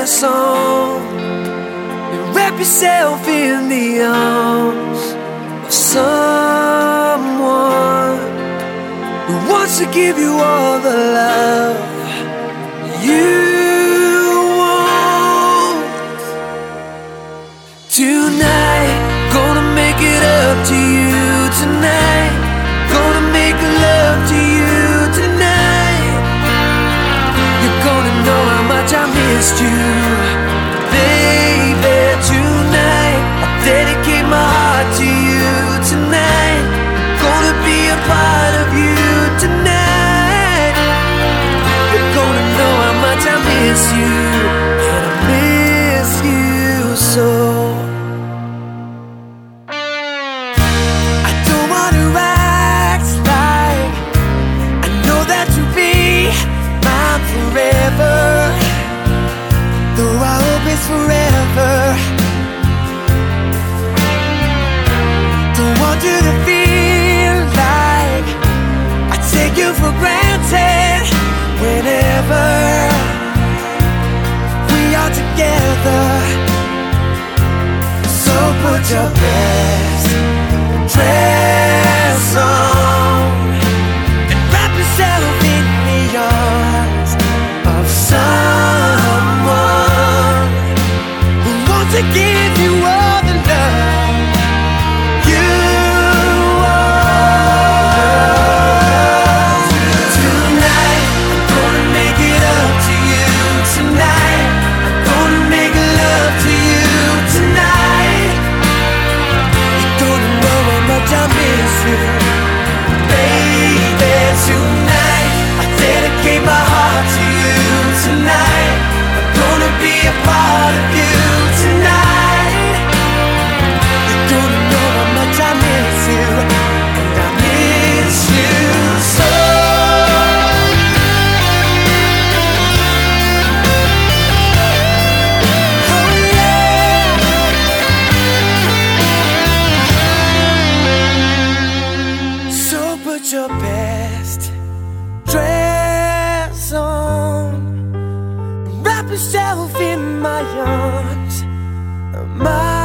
on and wrap yourself in the arms of someone who wants to give you all the love you want. Tonight, gonna make it up to you tonight. Much missed you, forever. Don't want you to feel like I take you for granted whenever we are together. So put your best yourself in my arms, my